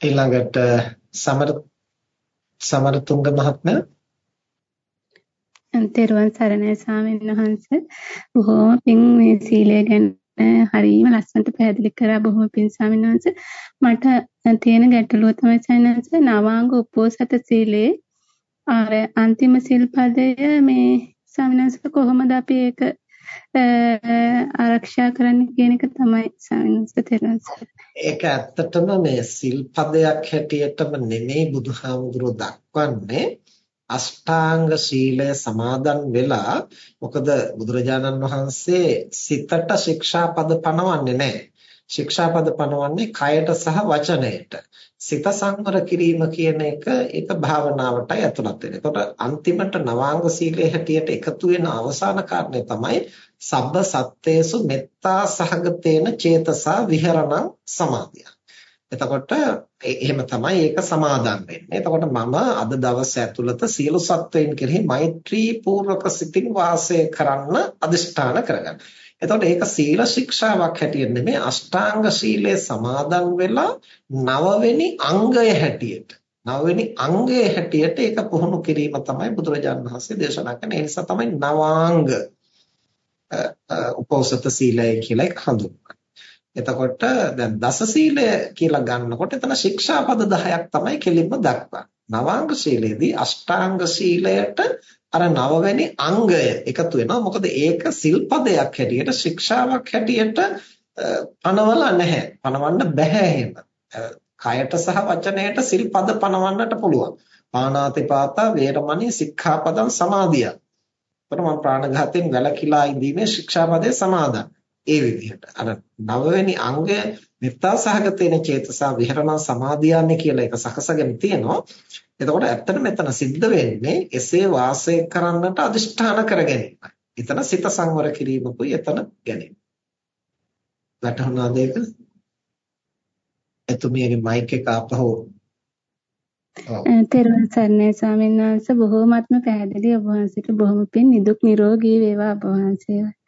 ඊළඟට සමර සමරතුංග මහත්මයා. තෙරුවන් සරණයි ස්වාමීන් වහන්සේ. බොහොම පිං මේ සීලය ගැන හරියම ලස්සනට පැහැදිලි කරා බොහොම පිං ස්වාමීන් වහන්සේ. මට තියෙන ගැටලුව තමයි සයන්ස නවාංග උපෝසත සීලේ අර අන්තිම සිල්පදය මේ ස්වාමීන් වහන්සේ කොහොමද අපි ඒක ආරක්ෂා කරන්න කියන එක තමයි සමිනස තේරෙන්නේ. ඒක ඇත්තටම මේ සිල්පදයක් හැටියටම නෙමෙයි බුදුහාමුදුරුවෝ දක්වන්නේ අෂ්ටාංග ශීලය සමාදන් වෙලා මොකද බුදුරජාණන් වහන්සේ සිතට ශික්ෂාපද පනවන්නේ නැහැ. ශික්ෂාපද පනවන්නේ කයට සහ වචනයට. සිත සංවර කිරීම කියන එක ඒක භාවනාවටයි ඇතුළත් වෙන්නේ. එතකොට අන්තිමට නවාංග සීලයේ හැටියට එකතු වෙන අවසාන කාරණේ තමයි සබ්බ සත්‍යේසු මෙත්තා සහගතේන චේතසා විහරණං සමාධිය. එතකොට එහෙම තමයි ඒක සමාදන් වෙන්නේ. එතකොට මම අද දවස් ඇතුළත සියලු සත්වයන් කෙරෙහි මෛත්‍රී පූර්වක සිතින් වාසය කරන්න අදිෂ්ඨාන කරගන්න. එතකොට ඒක සීල ශික්ෂාවක් හැටියට නෙමෙයි අෂ්ටාංග ශීලයේ සමාදන් වෙලා නවවෙනි අංගය හැටියට නවවෙනි අංගය හැටියට ඒක පුහුණු කිරීම තමයි බුදුරජාණන් වහන්සේ දේශනා කරන්නේ. ඒ නිසා තමයි නවාංග උපෝසත සීලය කියලා එක හඳුන්වන්නේ. එතකොට දැන් දස සීලය කියලා ගන්නකොට එතන ශික්ෂාපද 10ක් තමයි කෙලින්ම දක්වන්නේ. නවාංග සීලයේදී අෂ්ටාංග සීලයට අර නවවැනි අංගය එකතු වෙනවා. මොකද ඒක සිල්පදයක් හැටියට ශික්ෂාවක් හැටියට පනවලා නැහැ. පනවන්න බෑ එහෙම. කයට සහ වචනයට සිල්පද පනවන්නට පුළුවන්. පාණාතිපාතා වේරමණී සික්ඛාපදං සමාදියා. එතකොට මම ප්‍රාණඝාතයෙන් වැළකීලා ඉඳීමේ ශික්ෂාපදයේ සමාදන්. ඒ විදිහට අර නවවෙනි අංගය මෙත්තා සහගතේන චේතසා විහරණ සමාදියාමි කියලා එක සකසගෙන තියෙනවා. එතකොට ඇත්තට මෙතන සිද්ධ වෙන්නේ එසේ වාසය කරන්නට අදිෂ්ඨාන කර ගැනීමයි. එතන සිත සංවර කිරීමකුයි එතන ගැනීම. වැටහුණාද ඒක? එතුමියගේ මයික් එක ආපහු තෙරුවන් සරණයි ස්වාමීන් වහන්සේ බොහෝමත්ම පැහැදිලි ඔබ වහන්සේට බොහොම පින් නිදුක් නිරෝගී වේවා ඔබ වහන්සේට